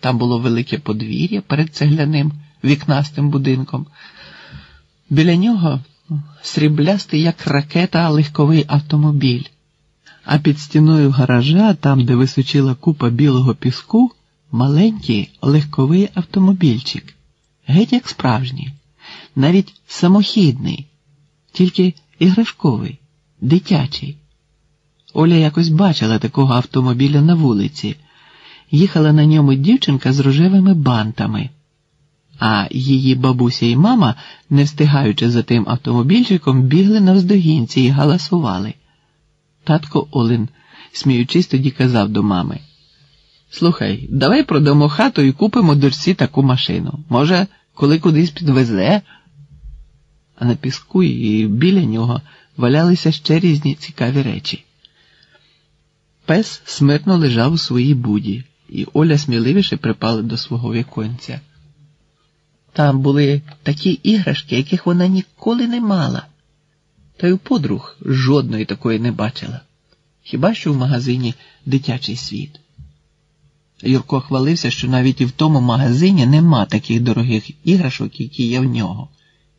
Там було велике подвір'я перед цегляним вікнастим будинком. Біля нього сріблястий, як ракета, легковий автомобіль. А під стіною гаража, там, де височила купа білого піску, маленький легковий автомобільчик, геть як справжній, навіть самохідний, тільки іграшковий, дитячий. Оля якось бачила такого автомобіля на вулиці. Їхала на ньому дівчинка з рожевими бантами, а її бабуся і мама, не встигаючи за тим автомобільчиком, бігли навздогінці і галасували. Татко Олин, сміючись, тоді казав до мами: Слухай, давай продамо хату і купимо дочці таку машину. Може, коли кудись підвезе. А на піску і біля нього валялися ще різні цікаві речі. Пес смирно лежав у своїй буді, і Оля сміливіше припала до свого віконця. Там були такі іграшки, яких вона ніколи не мала, та й у подруг жодної такої не бачила. Хіба що в магазині дитячий світ. Юрко хвалився, що навіть і в тому магазині нема таких дорогих іграшок, які є в нього,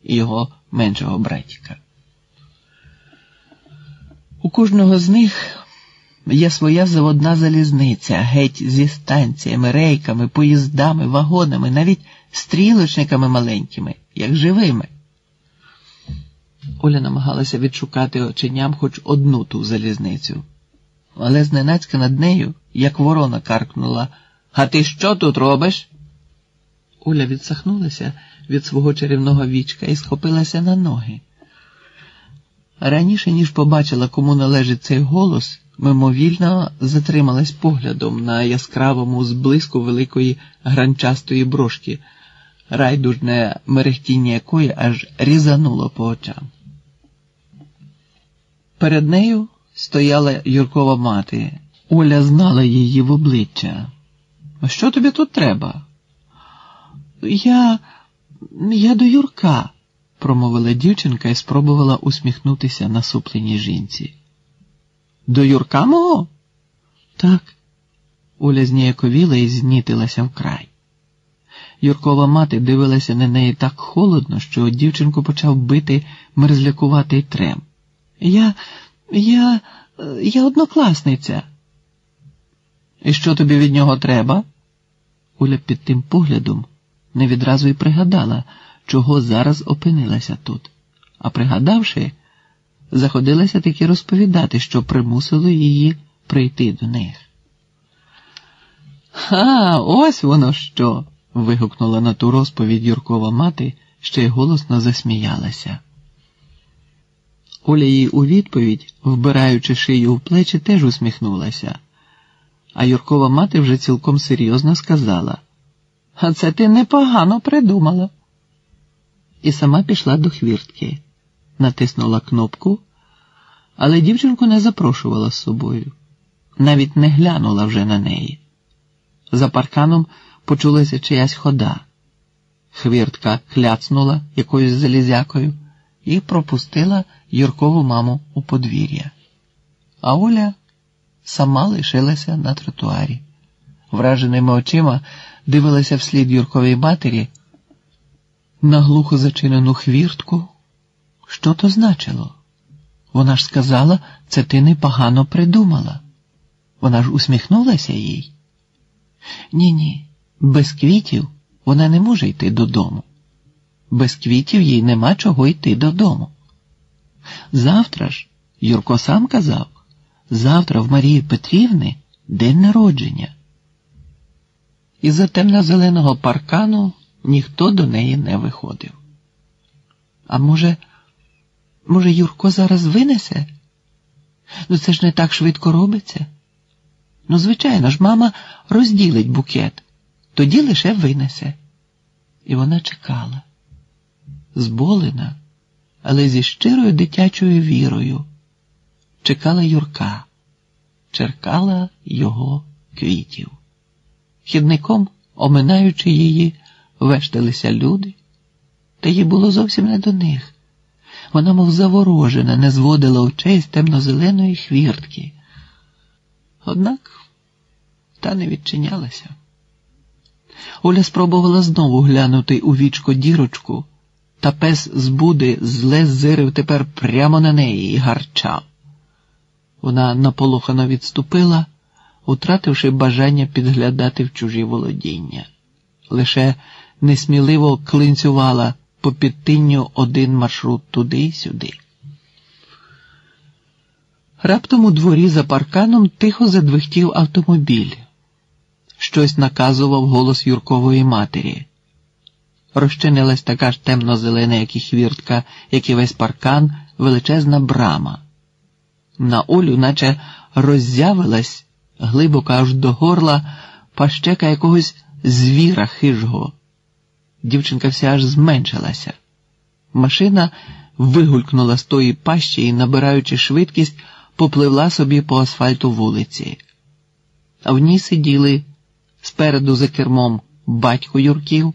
і його меншого братіка. У кожного з них є своя заводна залізниця, геть зі станціями, рейками, поїздами, вагонами, навіть стрілочниками маленькими, як живими. Оля намагалася відшукати оченям хоч одну ту залізницю, але зненацька над нею, як ворона каркнула. А ти що тут робиш? Оля відсахнулася від свого чарівного вічка і схопилася на ноги. Раніше, ніж побачила, кому належить цей голос, мимовільно затрималась поглядом на яскравому зблиску великої гранчастої брошки, райдужне мерехтіння якої аж різануло по очам. Перед нею стояла Юркова мати. Оля знала її в обличчя. Що тобі тут треба? Я. я до Юрка, промовила дівчинка і спробувала усміхнутися насупленій жінці. До Юрка мого? Так. Оля зніяковіла і знітилася вкрай. Юркова мати дивилася на неї так холодно, що дівчинку почав бити мерзлякуватий трем. Я. я. я однокласниця. І що тобі від нього треба? Оля під тим поглядом не відразу й пригадала, чого зараз опинилася тут, а пригадавши, заходилася таки розповідати, що примусило її прийти до них. А, ось воно що. вигукнула на ту розповідь Юркова мати, ще й голосно засміялася. Оля їй у відповідь, вбираючи шию в плечі, теж усміхнулася, а Юркова мати вже цілком серйозно сказала: А це ти непогано придумала. І сама пішла до хвіртки, натиснула кнопку, але дівчинку не запрошувала з собою, навіть не глянула вже на неї. За парканом почулася чиясь хода. Хвіртка кляцнула якоюсь залізякою і пропустила Юркову маму у подвір'я. А Оля сама лишилася на тротуарі. Враженими очима дивилася вслід Юрковій матері на глухо зачинену хвіртку. Що то значило? Вона ж сказала, це ти непогано придумала. Вона ж усміхнулася їй. Ні, ні, без квітів вона не може йти додому. Без квітів їй нема чого йти додому. Завтра ж, Юрко сам казав, завтра в Марії Петрівни день народження. Із за темно-зеленого паркану ніхто до неї не виходив. А може, може, Юрко зараз винесе? Ну це ж не так швидко робиться. Ну, звичайно ж, мама розділить букет, тоді лише винесе. І вона чекала, зболена, але зі щирою дитячою вірою. Чекала Юрка, черкала його квітів. Хідником, оминаючи її, вешталися люди, та їй було зовсім не до них. Вона, мов заворожена, не зводила очей з темно-зеленої хвіртки. Однак та не відчинялася. Оля спробувала знову глянути у вічко дірочку, та пес з буди зле зирив тепер прямо на неї і гарчав. Вона наполохано відступила, утративши бажання підглядати в чужі володіння. Лише несміливо клинцювала по підтинню один маршрут туди й сюди. Раптом у дворі за парканом тихо задвихтів автомобіль. Щось наказував голос Юркової матері. Розчинилась така ж темно-зелена, як і хвіртка, як і весь паркан, величезна брама. На Олю, наче роззявилась глибоко аж до горла пащека якогось звіра хижого. Дівчинка вся аж зменшилася. Машина вигулькнула з тої пащі і, набираючи швидкість, попливла собі по асфальту вулиці. А в ній сиділи спереду за кермом батько Юрків,